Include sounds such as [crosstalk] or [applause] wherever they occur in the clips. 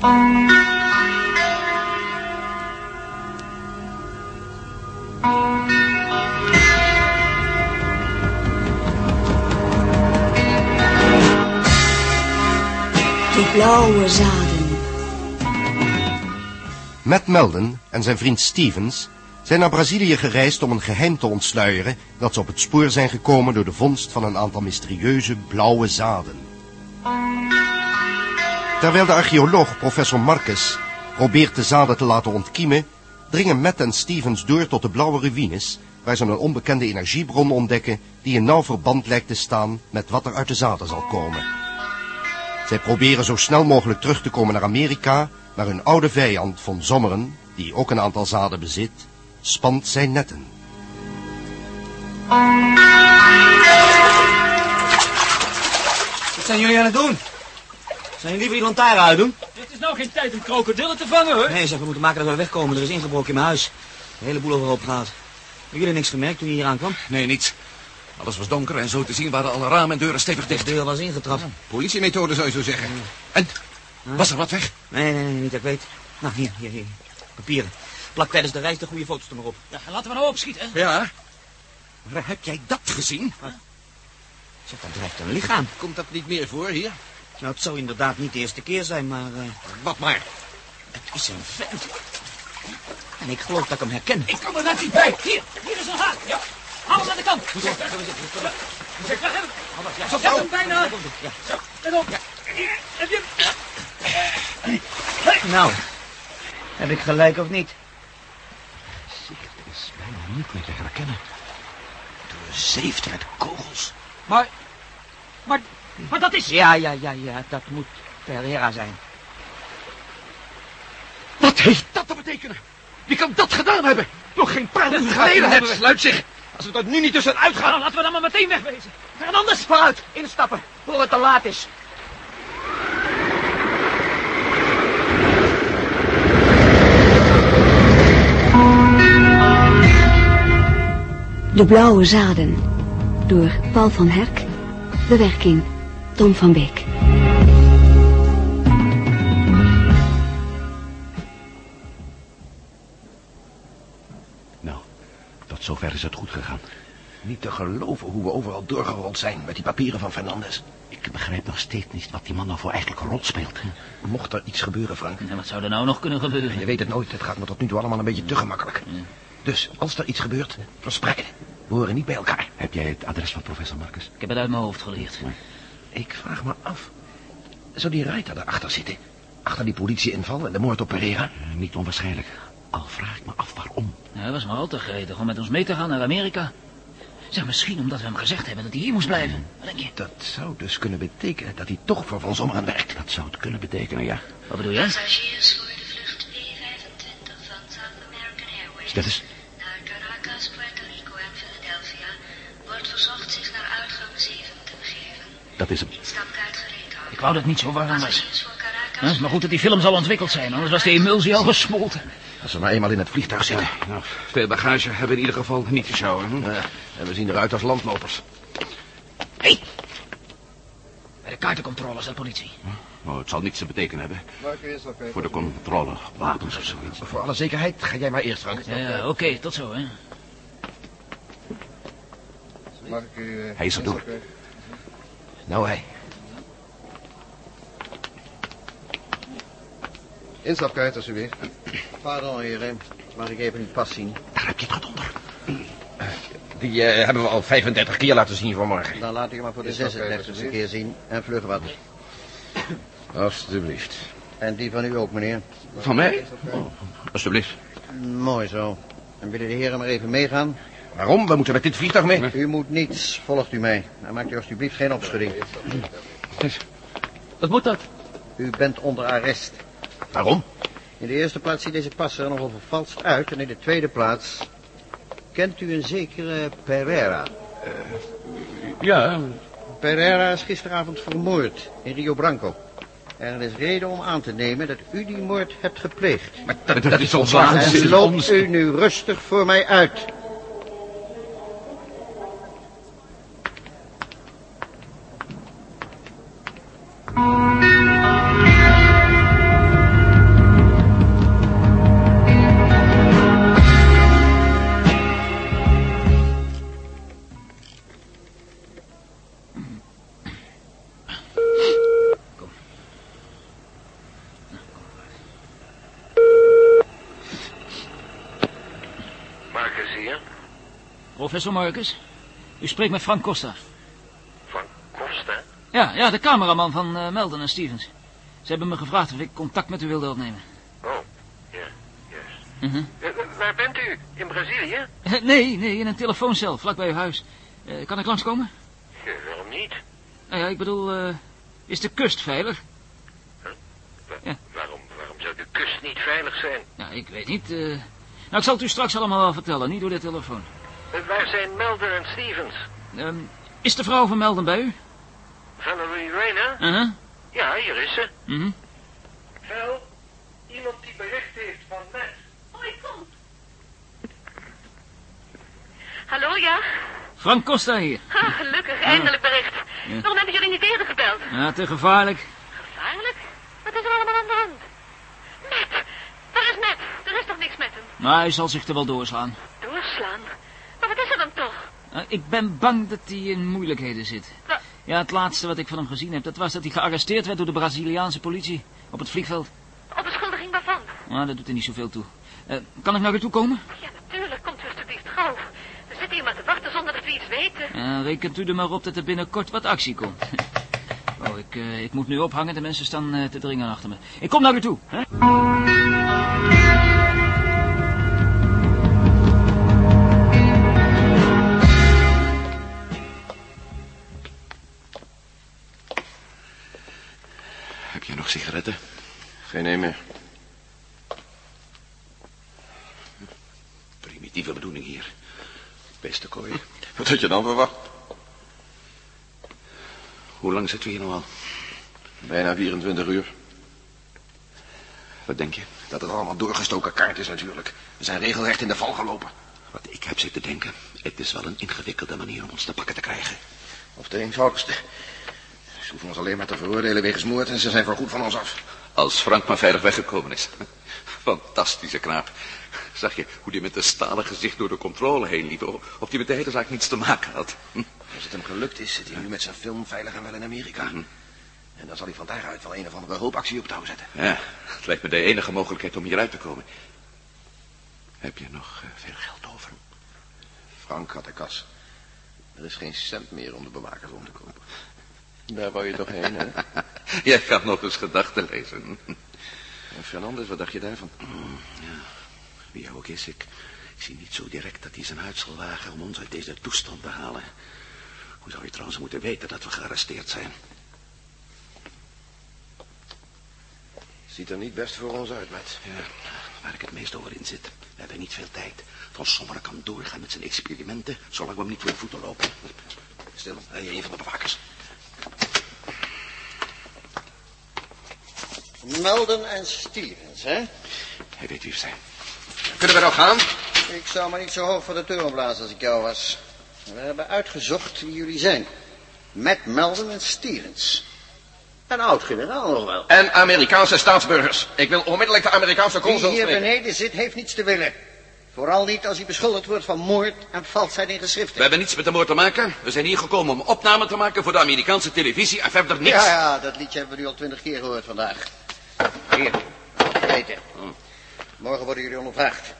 De blauwe zaden. Matt Melden en zijn vriend Stevens zijn naar Brazilië gereisd om een geheim te ontsluieren dat ze op het spoor zijn gekomen door de vondst van een aantal mysterieuze blauwe zaden. Terwijl de archeoloog professor Marcus probeert de zaden te laten ontkiemen, dringen Matt en Stevens door tot de blauwe ruïnes, waar ze een onbekende energiebron ontdekken die in nauw verband lijkt te staan met wat er uit de zaden zal komen. Zij proberen zo snel mogelijk terug te komen naar Amerika, maar hun oude vijand von Sommeren, die ook een aantal zaden bezit, spant zijn netten. Wat zijn jullie aan het doen? Zijn jullie liever die lantaarn uitdoen? Het is nou geen tijd om krokodillen te vangen, hoor. Nee, zeg, we moeten maken dat we wegkomen. Er is ingebroken in mijn huis. De hele boel overhoop gehaald. Hebben jullie niks gemerkt toen je hier aankwam? Nee, niets. Alles was donker en zo te zien waren alle ramen en deuren stevig De dicht. deur was ingetrapt. Politiemethode zou je zo zeggen. En? Was er wat weg? Nee, nee, nee, niet dat ik weet. Nou, hier, hier, hier. Papieren. Plak tijdens de reis de goede foto's er maar op. Ja, laten we nou opschieten. Ja. Maar heb jij dat gezien? Zeg, daar drijft een lichaam. Komt dat niet meer voor hier? Nou, het zou inderdaad niet de eerste keer zijn, maar... eh, Wat maar. het is een vent. En ik geloof dat ik hem herken. Ik kom er net niet bij. Hier, hier is een haak. Ja. Haal hem aan de kant. Zeg, daar we Zo, heb hem bijna. Ja. Zo, let op. Hier, heb je hem? Nou, heb ik gelijk of niet? Zicht is bijna niet meer te herkennen. Doorzeefd met kogels. Maar, maar, maar dat is... Ja, ja, ja, ja, dat moet Pereira zijn. Wat heeft dat te betekenen? Wie kan dat gedaan hebben? Nog geen paar uur geleden hebben we... Sluit zich. Als we dat nu niet tussenuit gaan... Nou, laten we dan maar meteen wegwezen. En anders... Vooruit, instappen, voor het te laat is. De blauwe zaden. Door Paul van Herk. Bewerking Tom van Beek. Nou, tot zover is het goed gegaan. Niet te geloven hoe we overal doorgerold zijn met die papieren van Fernandes. Ik begrijp nog steeds niet wat die man nou voor eigenlijk rot speelt. Mocht er iets gebeuren, Frank. Ja, wat zou er nou nog kunnen gebeuren? Je weet het nooit, het gaat me tot nu toe allemaal een beetje te gemakkelijk. Dus als er iets gebeurt, verspreid het. We horen niet bij elkaar. Heb jij het adres van professor Marcus? Ik heb het uit mijn hoofd geleerd. Ik vraag me af, zou die Reiter daarachter zitten? Achter die politieinval en de moord op Pereira? Eh, Niet onwaarschijnlijk. Al vraag ik me af waarom. Hij was maar al te gretig om met ons mee te gaan naar Amerika. Zeg, misschien omdat we hem gezegd hebben dat hij hier moest blijven. Wat denk je? Dat zou dus kunnen betekenen dat hij toch voor Van Sommeren werkt. Dat zou het kunnen betekenen, ja. Wat bedoel jij? Passagiers voor de vlucht B25 van South American Airways Stel eens. Dat is hem. Ik wou dat het niet zo warm was. Is maar goed dat die film al ontwikkeld zijn, anders was de emulsie al gesmolten. Als we maar eenmaal in het vliegtuig zitten. Nou, veel bagage hebben we in ieder geval niet te sjouwen. Hm? Ja, en we zien eruit als landlopers. Hé! Bij de kaartencontrole staat politie. Oh, het zal niets te betekenen hebben. Voor de controle, wapens of zoiets. Voor alle zekerheid ga jij maar eerst, Frank. Ja, ja oké, tot zo, hè. Hij is er door. Nou, hij. Instapkaart, alsjeblieft. Pardon, heren. Mag ik even uw pas zien? Daar heb je het gedonder. Die eh, hebben we al 35 keer laten zien vanmorgen. Dan laat ik hem maar voor de 36e keer zien. En vlug wat. Alsjeblieft. En die van u ook, meneer. Van mij? Oh, alsjeblieft. Mooi zo. En willen de heren maar even meegaan? Waarom? We moeten met dit vliegtuig mee. U moet niets. Volgt u mij. En maakt u alsjeblieft geen opschudding. Wat moet dat? U bent onder arrest. Waarom? In de eerste plaats ziet deze pas er nogal vervalst uit. En in de tweede plaats... Kent u een zekere Pereira? Ja, Pereira is gisteravond vermoord in Rio Branco. En er is reden om aan te nemen dat u die moord hebt gepleegd. Maar dat, dat is ons En loopt u nu rustig voor mij uit. Professor Marcus. U spreekt met Frank Costa. Van Costa? Ja, ja, de cameraman van uh, Melden en Stevens. Ze hebben me gevraagd of ik contact met u wilde opnemen. Oh, ja, juist. Mhm. Eh, eh, waar bent u? In Brazilië? Eh, [laughs] Nee, nee, in een telefooncel, vlak bij uw huis. Eh, kan ik langskomen? Ja, waarom niet? Nou ja, ik bedoel, eh, is de kust veilig? Wa- Ja. Waarom, waarom zou de kust niet veilig zijn? Nou, ik weet niet. eh. Nou, ik zal het u straks allemaal wel vertellen, niet door de telefoon. Waar zijn Melden en Stevens? Ehm, is de vrouw van Melden bij u? Valerie Rayner? Uh-huh. Ja, hier is ze. Mhm. Vel, iemand die bericht heeft van Matt. Oh, ik kom. Hallo, ja? Frank Costa hier. Ha, gelukkig, eindelijk bericht. Waarom hebben jullie niet eerder gebeld? Ja, te gevaarlijk. Gevaarlijk? Wat is er allemaal aan de hand? Matt, waar is Matt? Er is toch niks met hem? Maar hij zal zich er wel. Doorslaan? Maar wat is er dan toch? Eh, ik ben bang dat hij in moeilijkheden zit. Ja, het laatste wat ik van hem gezien heb, dat was dat hij gearresteerd werd door de Braziliaanse politie op het vliegveld. Op beschuldiging waarvan? Maar dat doet er niet zoveel toe. Eh, kan ik naar u toe komen? Ja, natuurlijk. Komt u alstublieft gauw. We zitten hier maar te wachten zonder dat we iets weten. Ja, rekent u er maar op dat er binnenkort wat actie komt. [laughs] Oh, ik, eh, ik moet nu ophangen. De mensen staan eh, te dringen achter me. Ik kom naar u toe. Hè? Had je dan verwacht? Hoe lang zitten we hier nou al? Bijna 24 uur. Wat denk je? Dat het allemaal doorgestoken kaart is natuurlijk. We zijn regelrecht in de val gelopen. Wat ik heb zitten denken. Het is wel een ingewikkelde manier om ons te pakken te krijgen. Of de eenvoudigste. Ze hoeven ons alleen maar te veroordelen wegens moord en ze zijn voorgoed van ons af. Als Frank maar veilig weggekomen is. [laughs] Fantastische knaap. Zag je hoe die met een stalen gezicht door de controle heen liep? Of die met de hele zaak niets te maken had? Hm. [laughs] Als het hem gelukt is, zit hij nu met zijn film veilig en wel in Amerika. En dan zal hij van daaruit wel een of andere hoopactie op touw zetten. Ja, het lijkt me de enige mogelijkheid om hieruit te komen. Heb je nog eh, veel geld over? Frank had de kas. Er is geen cent meer om de bewakers om te kopen. Daar wou je toch heen, hè? [laughs] Jij kan nog eens gedachten lezen. En Fernandes, wat dacht je daarvan? Wie hij ook is, ik, ik zie niet zo direct dat hij zijn huid zal wagen om ons uit deze toestand te halen. Hoe zou je trouwens moeten weten dat we gearresteerd zijn? Ziet er niet best voor ons uit, Matt. Ja, waar ik het meest over in zit. We hebben niet veel tijd. Van Sommer kan doorgaan met zijn experimenten, zolang we hem niet voor de voeten lopen. Stil, hij een van de bewakers. Melden en Stevens, hè? Hij weet wie we zijn. Kunnen we nou gaan? Ik zou maar niet zo hoog voor de toren blazen als ik jou was. We hebben uitgezocht wie jullie zijn. Matt Melden en Stevens. Een oud-generaal nog wel. En Amerikaanse staatsburgers. Ik wil onmiddellijk de Amerikaanse Wie consul hier spreken. beneden zit, heeft niets te willen. Vooral niet als hij beschuldigd wordt van moord en valsheid in We geschriften. hebben niets met de moord te maken. We zijn hier gekomen om opname te maken voor de Amerikaanse televisie en verder niks. Ja, ja, dat liedje hebben we nu al twintig keer gehoord vandaag. Hier, weten. Morgen worden jullie ondervraagd.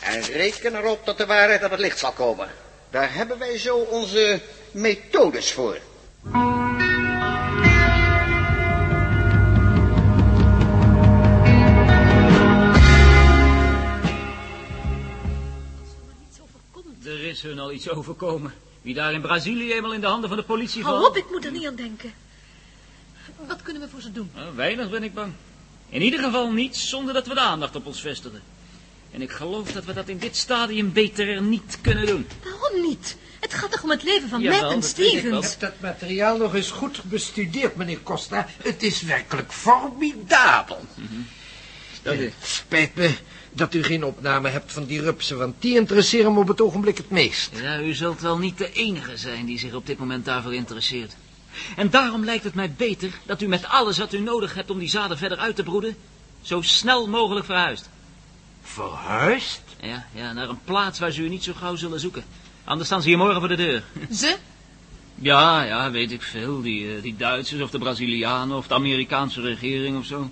En reken erop dat de waarheid aan het licht zal komen. Daar hebben wij zo onze methodes voor. Er is hun al iets overkomen. Wie daar in Brazilië eenmaal in de handen van de politie Hou valt... op, ik moet er niet aan denken. Wat kunnen we voor ze doen? Nou, weinig ben ik bang. In ieder geval niets zonder dat we de aandacht op ons vestigen. En ik geloof dat we dat in dit stadium beter niet kunnen doen. Waarom niet? Het gaat toch om het leven van Jawel, Matt en weet ik. Stevens? heb dat materiaal nog eens goed bestudeerd, meneer Costa. Het is werkelijk formidabel. Eh, Spijt me dat u geen opname hebt van die rupsen, want die interesseren me op het ogenblik het meest. Ja, u zult wel niet de enige zijn die zich op dit moment daarvoor interesseert. En daarom lijkt het mij beter dat u met alles wat u nodig hebt om die zaden verder uit te broeden, zo snel mogelijk verhuist. Verhuisd? Ja, ja, naar een plaats waar ze u niet zo gauw zullen zoeken. Anders staan ze hier morgen voor de deur. [laughs] Ze? Ja, ja, weet ik veel. Die, eh, die Duitsers of de Brazilianen of de Amerikaanse regering of zo.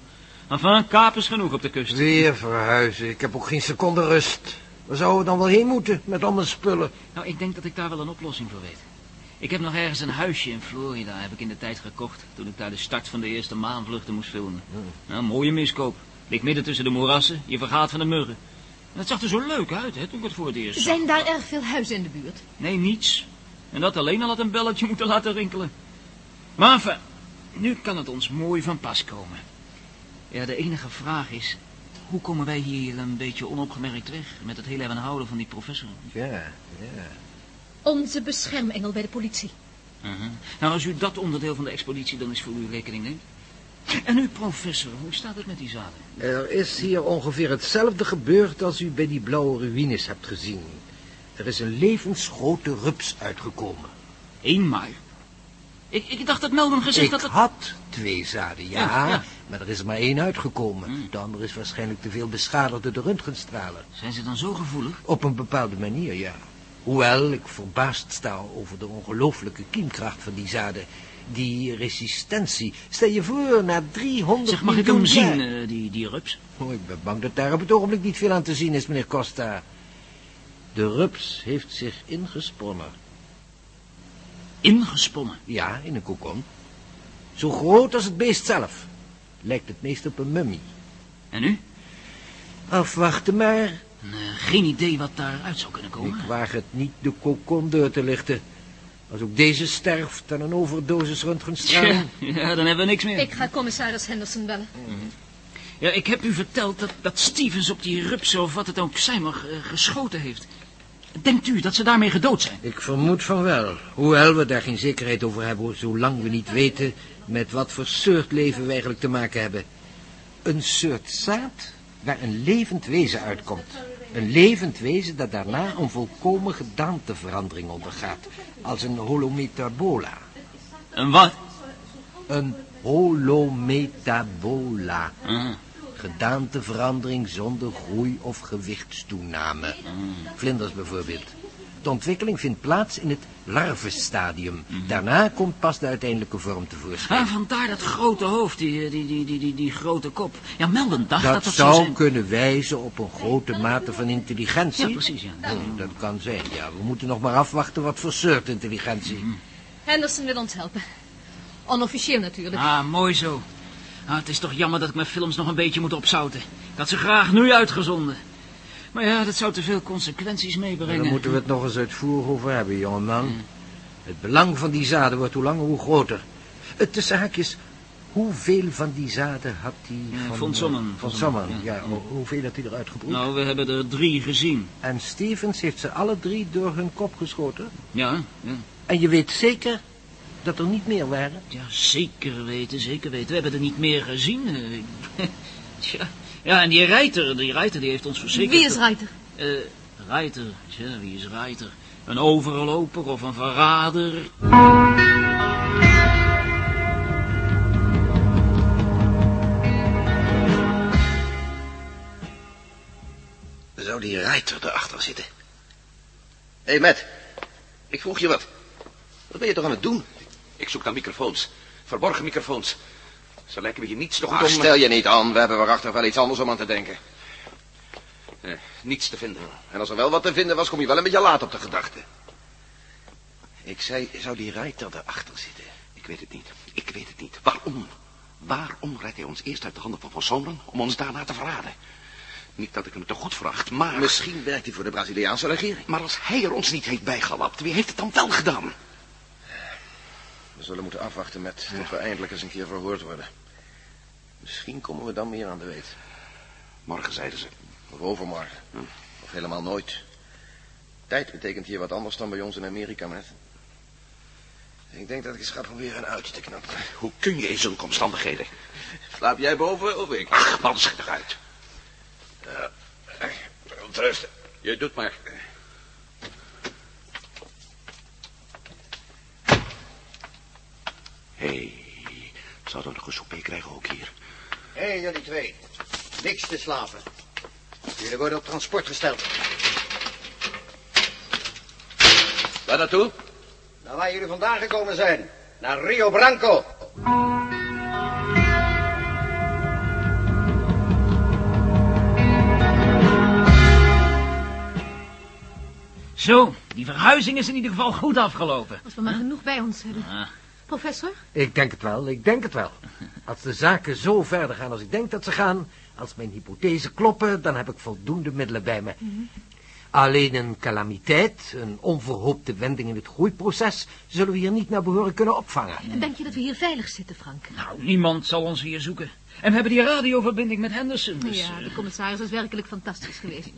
Enfin, kapers genoeg op de kust. Weer verhuizen. Ik heb ook geen seconde rust. Waar zouden we dan wel heen moeten met al mijn spullen? Nou, ik denk dat ik daar wel een oplossing voor weet. Ik heb nog ergens een huisje in Florida, heb ik in de tijd gekocht... toen ik daar de start van de eerste maanvluchten moest filmen. Nou, een mooie miskoop. Ligt midden tussen de moerassen, je vergaat van de muggen. En het zag er zo leuk uit, hè, toen ik het voor het eerst zag. Zijn daar erg veel huizen in de buurt? Nee, niets. En dat alleen al had een belletje [laughs] moeten laten rinkelen. Maar enfin, nu kan het ons mooi van pas komen. Ja, de enige vraag is... hoe komen wij hier een beetje onopgemerkt weg... met het heel even houden van die professor? Ja, ja. Onze beschermengel bij de politie. Uh Nou, als u dat onderdeel van de expeditie dan eens voor uw rekening neemt. En u, professor, hoe staat het met die zaden? Er is hier ongeveer hetzelfde gebeurd als u bij die blauwe ruïnes hebt gezien. Er is een levensgrote rups uitgekomen. Eén maar. Ik, ik dacht dat Melvin gezegd Ik dat het... had twee zaden, ja, Ja, ja. maar er is er maar één uitgekomen. Hmm. De andere is waarschijnlijk te veel beschadigd door de röntgenstralen. Zijn ze dan zo gevoelig? Op een bepaalde manier, ja. Hoewel ik verbaasd sta over de ongelooflijke kiemkracht van die zaden. Die resistentie. Stel je voor, na 300 Zeg, mag ik hem zien, eh, die, die rups? Oh, ik ben bang dat daar op het ogenblik niet veel aan te zien is, meneer Costa. De rups heeft zich ingesponnen. Ingesponnen? Ja, in een kokon. Zo groot als het beest zelf. Lijkt het meest op een mummie. En nu? Afwachten maar. Eh, geen idee wat daaruit zou kunnen komen. Ik waag het niet de kokon deur te lichten. Als ook deze sterft aan een overdosis röntgenstraling. Tja, ja, dan hebben we niks meer. Ik ga commissaris Henderson bellen. Ja, ik heb u verteld dat, dat Stevens op die rups of wat het ook zijn mag eh, geschoten heeft. Denkt u dat ze daarmee gedood zijn? Ik vermoed van wel. Hoewel we daar geen zekerheid over hebben, zolang we niet weten met wat voor soort leven we eigenlijk te maken hebben. Een soort zaad waar een levend wezen uitkomt. Een levend wezen dat daarna een volkomen gedaanteverandering ondergaat. Als een holometabola. Een wat? Een holometabola. Gedaanteverandering zonder groei of gewichtstoename. Vlinders bijvoorbeeld. De ontwikkeling vindt plaats in het larvenstadium. Daarna komt pas de uiteindelijke vorm tevoorschijn. Ah, vandaar dat grote hoofd, die, die, die, die, die, die grote kop. Ja, Melden dacht dat Dat dat zou zou zijn. kunnen wijzen op een grote mate van intelligentie. Ja, precies, ja. Oh, dat kan zijn, ja. We moeten nog maar afwachten wat voor soort intelligentie. Henderson wil ons helpen. Onofficieel natuurlijk. Ah, mooi zo. Ah, het is toch jammer dat ik mijn films nog een beetje moet opzouten. Ik had ze graag nu uitgezonden. Maar ja, dat zou te veel consequenties En meebrengen. dan moeten we het nog eens uitvoerig over hebben, jongeman. Het belang van die zaden wordt hoe langer hoe groter. Het tussen haakjes, hoeveel van die zaden had die Ja, van... Von eh, Sommen. Van Sommen, ja. ja. hoe- hoeveel had hij eruit gebroed? Nou, we hebben er drie gezien. En Stevens heeft ze alle drie door hun kop geschoten. Ja, ja. En je weet zeker dat er niet meer waren? Ja, zeker weten, zeker weten. We hebben er niet meer gezien. [laughs] eh. [laughs] Tja. Ja, en die Reiter, die Reiter die heeft ons verzekerd... Wie is Reiter? Eh, Reiter, tja, wie is Reiter? Een overloper of een verrader? Zou die Reiter erachter zitten? Hé, hey Matt. Ik vroeg je wat. Wat ben je toch aan het doen? Ik zoek naar microfoons. Verborgen microfoons. Ze lijken me hier niets te goed Ach, om... stel je niet aan, we hebben waarachtig wel iets anders om aan te denken. Eh, niets te vinden. En als er wel wat te vinden was, kom je wel een beetje laat op de gedachte. Ik zei, zou die Reiter erachter zitten? Ik weet het niet. Ik weet het niet. Waarom? Waarom rijdt hij ons eerst uit de handen van Van Someren om ons daarna te verraden? Niet dat ik hem te goed vraag, maar... Misschien werkt hij voor de Braziliaanse regering. Maar als hij er ons niet heeft bijgelapt, wie heeft het dan wel gedaan? We zullen moeten afwachten met tot we eindelijk eens een keer verhoord worden. Misschien komen we dan meer aan de weet. Morgen zeiden ze. Of overmorgen. Hm. Of helemaal nooit. Tijd betekent hier wat anders dan bij ons in Amerika, met. Ik denk dat ik eens ga proberen een uitje te knappen. Hoe kun je in zulke omstandigheden? Slaap jij boven of ik? Ach, man, schrik eruit. Ja, rusten. Je doet maar. Hé, hey, zouden we nog een souper krijgen ook hier? Hé, hey, jullie twee. Niks te slapen. Jullie worden op transport gesteld. Waar naartoe? Naar waar jullie vandaan gekomen zijn. Naar Rio Branco. Zo, die verhuizing is in ieder geval goed afgelopen. Als we maar genoeg bij ons hebben. Ah, Professor? Ik denk het wel, ik denk het wel. Als de zaken zo verder gaan als ik denk dat ze gaan... als mijn hypothese kloppen, dan heb ik voldoende middelen bij me. Alleen een calamiteit, een onverhoopte wending in het groeiproces... zullen we hier niet naar behoren kunnen opvangen. En denk je dat we hier veilig zitten, Frank? nou, niemand zal ons hier zoeken. En we hebben die radioverbinding met Henderson, dus... ja, eh, de commissaris is werkelijk fantastisch geweest.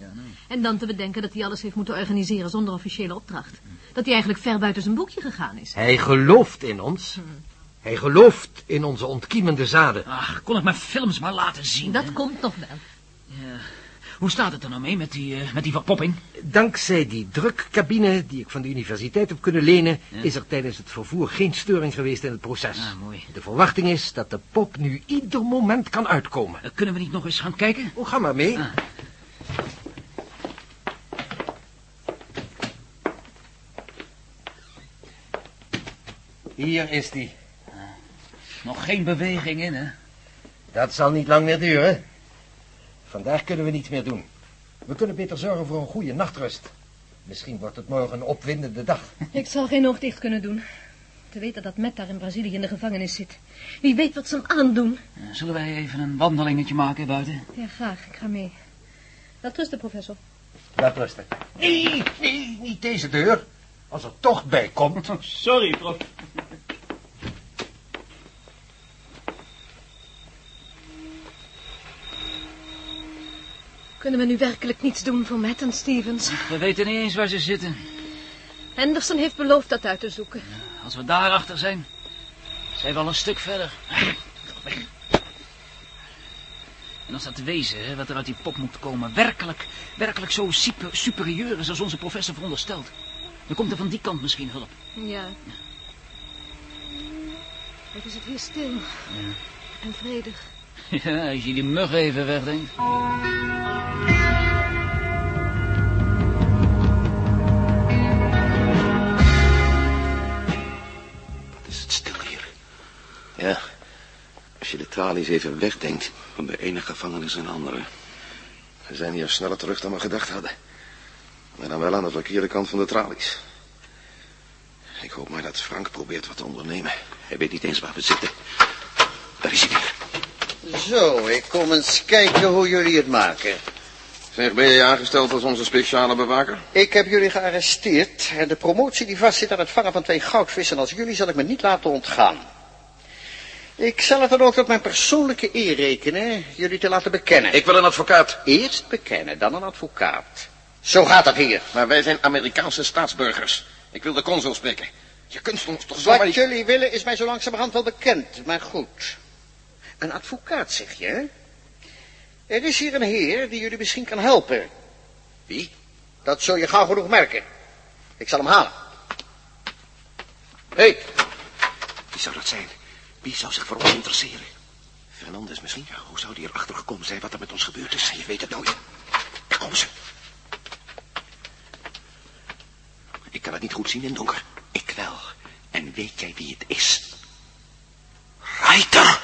En dan te bedenken dat hij alles heeft moeten organiseren zonder officiële opdracht. Dat hij eigenlijk ver buiten zijn boekje gegaan is. Hij gelooft in ons. Hij gelooft in onze ontkiemende zaden. Ach, kon ik mijn films maar laten zien. Dat hè? komt nog wel. Ja. Hoe staat het er nou mee met die, eh, met die verpopping? Dankzij die drukcabine die ik van de universiteit heb kunnen lenen... is er tijdens het vervoer geen storing geweest in het proces. Ah, mooi. De verwachting is dat de pop nu ieder moment kan uitkomen. Eh, kunnen we niet nog eens gaan kijken? Oh, ga maar mee. Ah. Hier is die. Nog geen beweging in, hè? Dat zal niet lang meer duren. Vandaag kunnen we niets meer doen. We kunnen beter zorgen voor een goede nachtrust. Misschien wordt het morgen een opwindende dag. [laughs] Ik zal geen oog dicht kunnen doen. Te weten dat Matt daar in Brazilië in de gevangenis zit. Wie weet wat ze hem aandoen. Zullen wij even een wandelingetje maken buiten? Ja, graag. Ik ga mee. Dat rusten, professor. Laat rusten. Nee, nee, niet deze deur. Als er toch bij komt. [laughs] Sorry, prof. Kunnen we nu werkelijk niets doen voor Matt en Stevens? We weten niet eens waar ze zitten. Henderson heeft beloofd dat uit te zoeken. Als we daarachter zijn, zijn we al een stuk verder. En als dat wezen, hè, wat er uit die pop moet komen, werkelijk, werkelijk zo super, superieur is als onze professor veronderstelt, dan komt er van die kant misschien hulp. Ja. Wat is het hier stil. En vredig. [laughs] Ja, als je die mug even wegdenkt. Wat is het stil hier. Ja, als je de tralies even wegdenkt, van de ene gevangenis een andere. We zijn hier sneller terug dan we gedacht hadden. Maar dan wel aan de verkeerde kant van de tralies. Ik hoop maar dat Frank probeert wat te ondernemen. Hij weet niet eens waar we zitten. Daar is hij weer. Zo, ik kom eens kijken hoe jullie het maken. Zeg, ben je aangesteld als onze speciale bewaker? Ik heb jullie gearresteerd en de promotie die vastzit aan het vangen van twee goudvissen als jullie zal ik me niet laten ontgaan. Ik zal het dan ook tot mijn persoonlijke eer rekenen jullie te laten bekennen. Ik wil een advocaat. Eerst bekennen, dan een advocaat. Zo gaat dat hier. Maar wij zijn Amerikaanse staatsburgers. Ik wil de consul spreken. Je kunt ons toch zomaar Wat jullie willen is mij zo langzamerhand wel bekend, maar goed. Een advocaat, zeg je, hè? Er is hier een heer die jullie misschien kan helpen. Wie? Dat zul je gauw genoeg merken. Ik zal hem halen. Hé! Hey. Wie zou dat zijn? Wie zou zich voor ons interesseren? Fernandes misschien? Ja, hoe zou die erachter gekomen zijn wat er met ons gebeurd is? Je weet het nooit. Daar komen ze. Ik kan het niet goed zien in het donker. Ik wel. En weet jij wie het is? Reiter!